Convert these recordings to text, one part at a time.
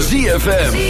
Het ritme, van ZFM.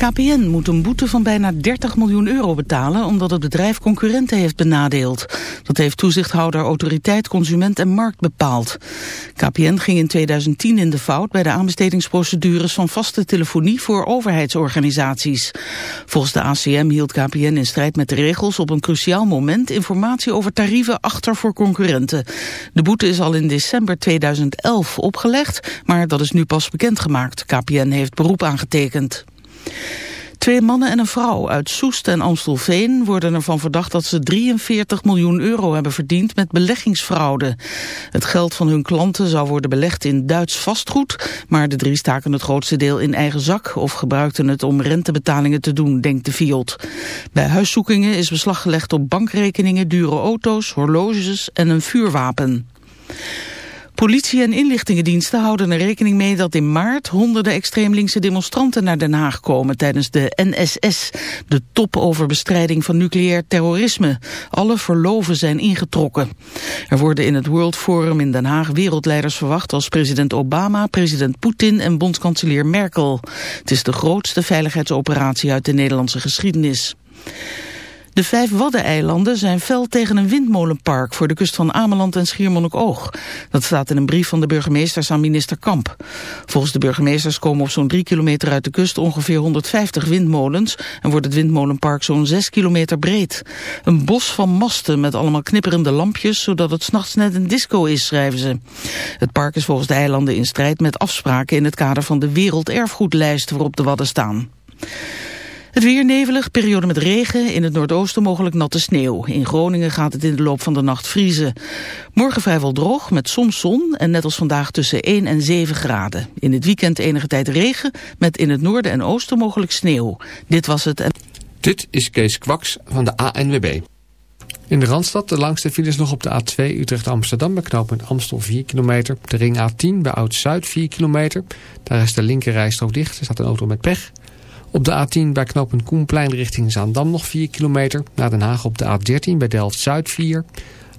KPN moet een boete van bijna 30 miljoen euro betalen... omdat het bedrijf concurrenten heeft benadeeld. Dat heeft toezichthouder Autoriteit Consument en Markt bepaald. KPN ging in 2010 in de fout bij de aanbestedingsprocedures... van vaste telefonie voor overheidsorganisaties. Volgens de ACM hield KPN in strijd met de regels... op een cruciaal moment informatie over tarieven achter voor concurrenten. De boete is al in december 2011 opgelegd... maar dat is nu pas bekendgemaakt. KPN heeft beroep aangetekend. Twee mannen en een vrouw uit Soest en Amstelveen worden ervan verdacht dat ze 43 miljoen euro hebben verdiend met beleggingsfraude. Het geld van hun klanten zou worden belegd in Duits vastgoed, maar de drie staken het grootste deel in eigen zak of gebruikten het om rentebetalingen te doen, denkt de Fiat. Bij huiszoekingen is beslag gelegd op bankrekeningen, dure auto's, horloges en een vuurwapen. Politie en inlichtingendiensten houden er rekening mee dat in maart honderden extreem linkse demonstranten naar Den Haag komen tijdens de NSS, de top over bestrijding van nucleair terrorisme. Alle verloven zijn ingetrokken. Er worden in het World Forum in Den Haag wereldleiders verwacht als president Obama, president Poetin en bondskanselier Merkel. Het is de grootste veiligheidsoperatie uit de Nederlandse geschiedenis. De vijf Waddeneilanden zijn fel tegen een windmolenpark voor de kust van Ameland en Schiermonnikoog. Dat staat in een brief van de burgemeesters aan minister Kamp. Volgens de burgemeesters komen op zo'n drie kilometer uit de kust ongeveer 150 windmolens en wordt het windmolenpark zo'n zes kilometer breed. Een bos van masten met allemaal knipperende lampjes, zodat het s'nachts net een disco is, schrijven ze. Het park is volgens de eilanden in strijd met afspraken in het kader van de werelderfgoedlijst waarop de Wadden staan. Het weer nevelig, periode met regen, in het noordoosten mogelijk natte sneeuw. In Groningen gaat het in de loop van de nacht vriezen. Morgen vrijwel droog, met soms zon en net als vandaag tussen 1 en 7 graden. In het weekend enige tijd regen, met in het noorden en oosten mogelijk sneeuw. Dit was het. En... Dit is Kees Kwaks van de ANWB. In de Randstad de langste files nog op de A2 Utrecht-Amsterdam bij knooppunt Amstel 4 kilometer. De ring A10 bij Oud-Zuid 4 kilometer. Daar is de linkerrijstrook dicht, er staat een auto met pech. Op de A10 bij knooppunt Koenplein richting Zaandam nog 4 kilometer. Naar Den Haag op de A13 bij Delft-Zuid 4.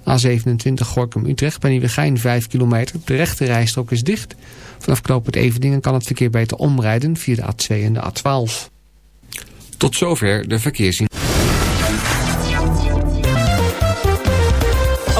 A27 Gorkum-Utrecht bij Nieuwegein 5 kilometer. De rechte rijstrook is dicht. Vanaf knooppunt Eveningen kan het verkeer beter omrijden via de A2 en de A12. Tot zover de verkeerszien.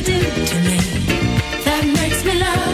Do to me. That makes me love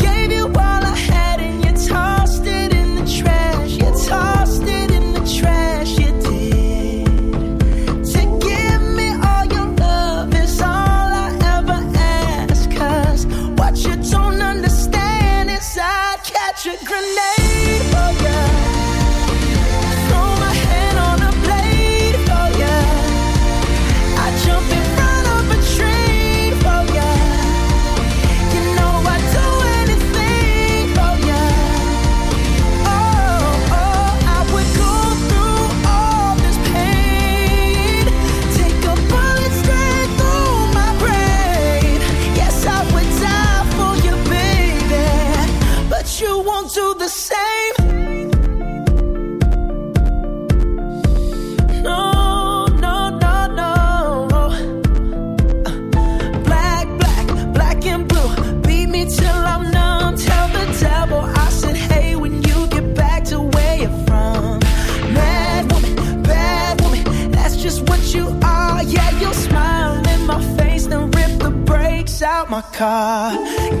Car.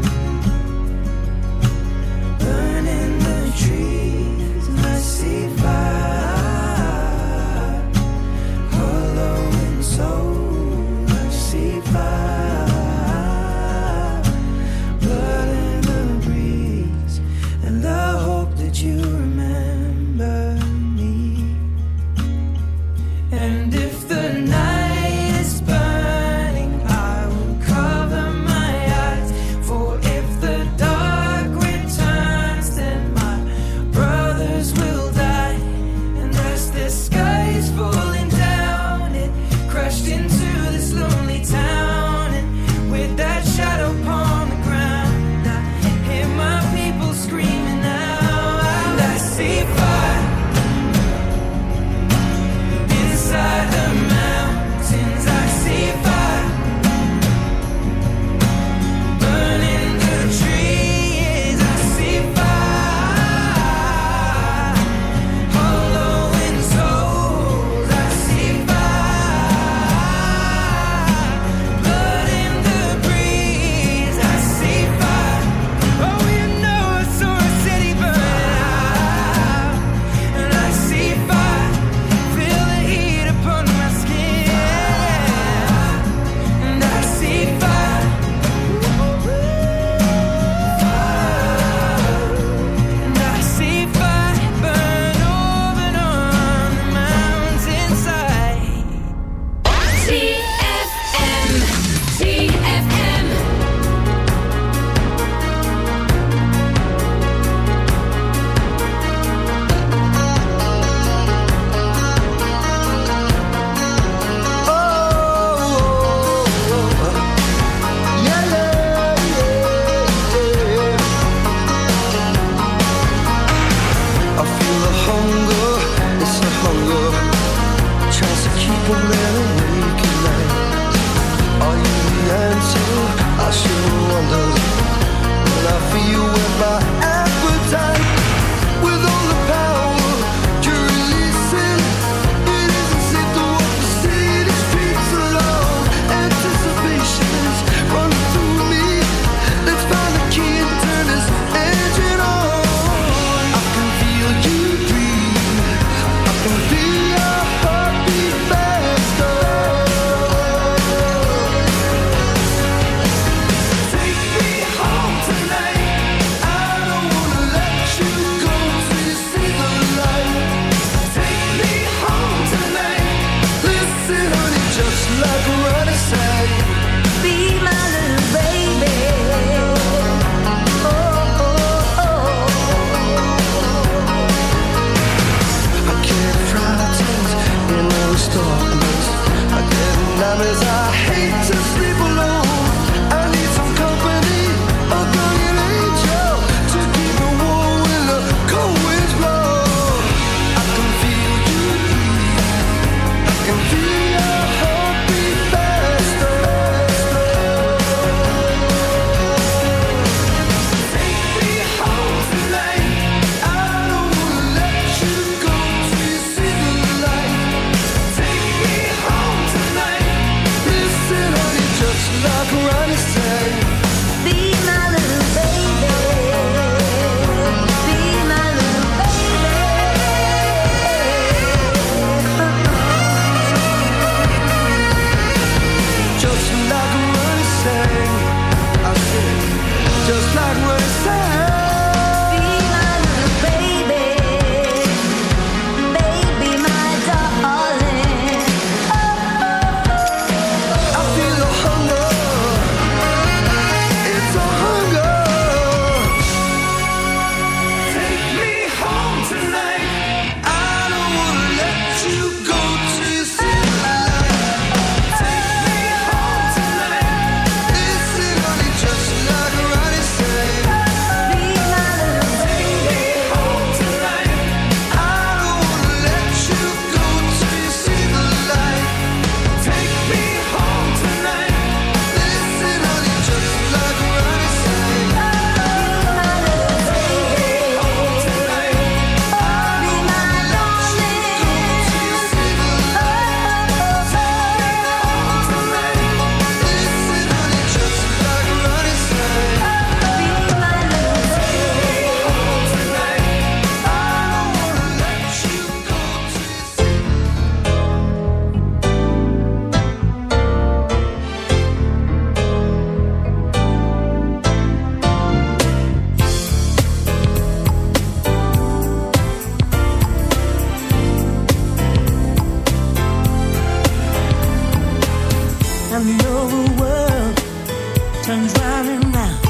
sun's running out,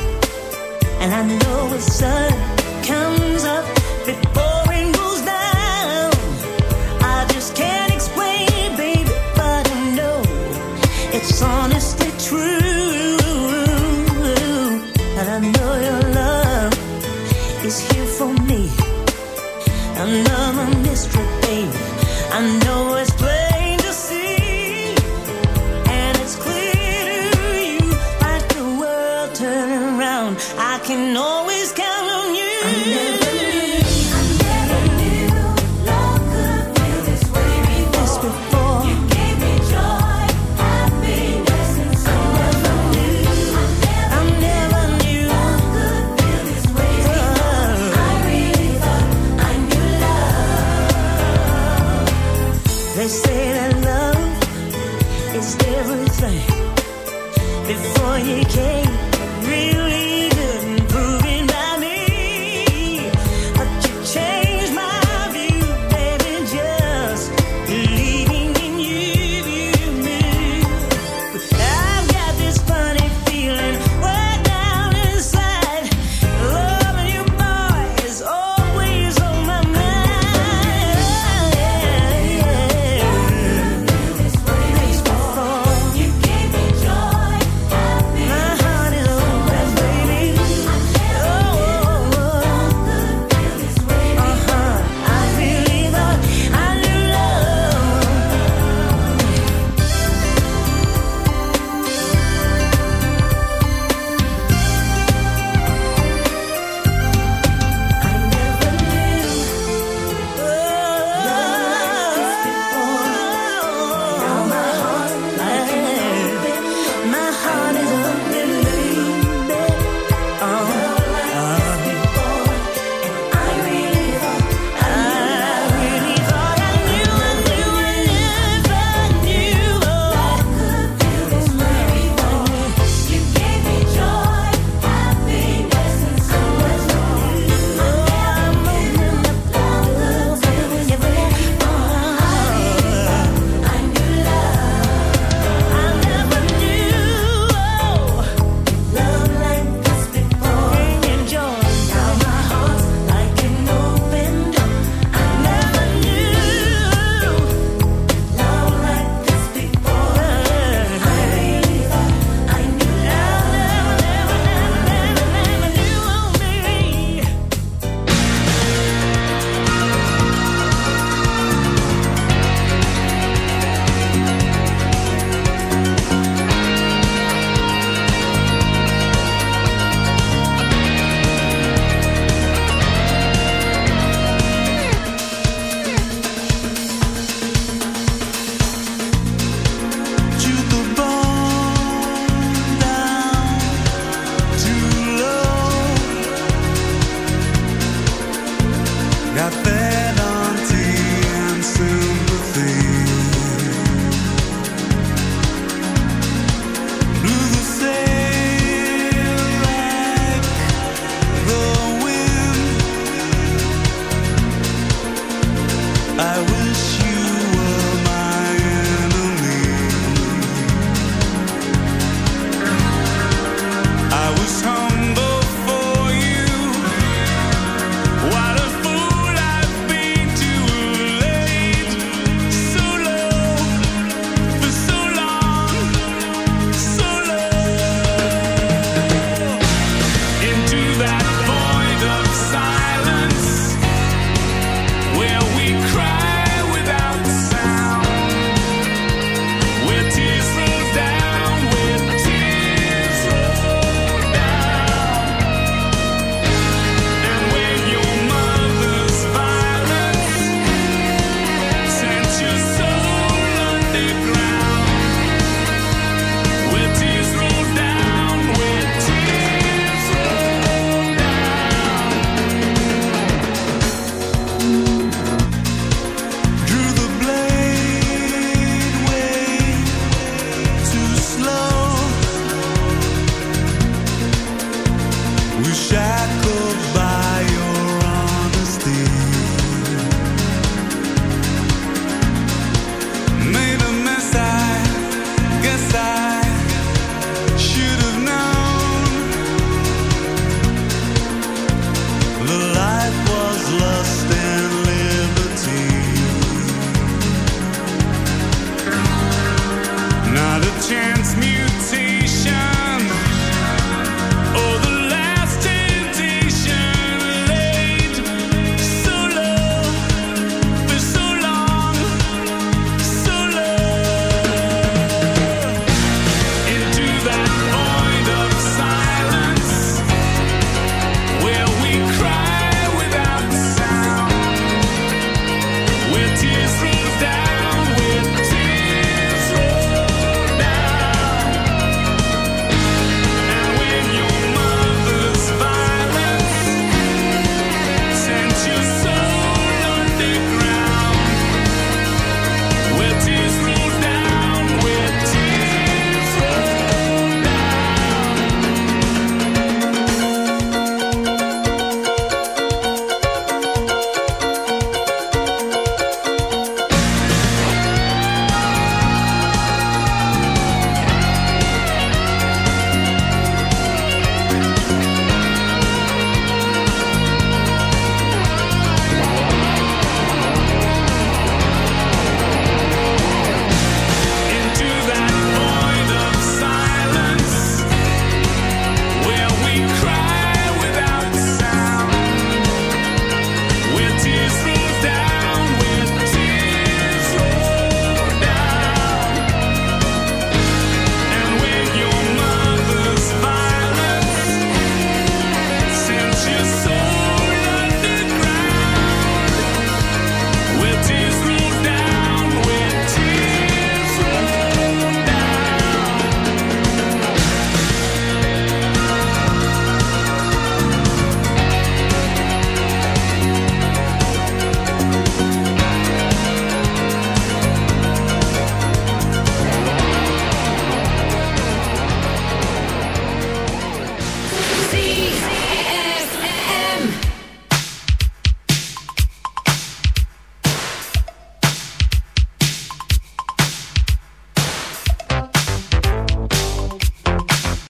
and I know it's sun.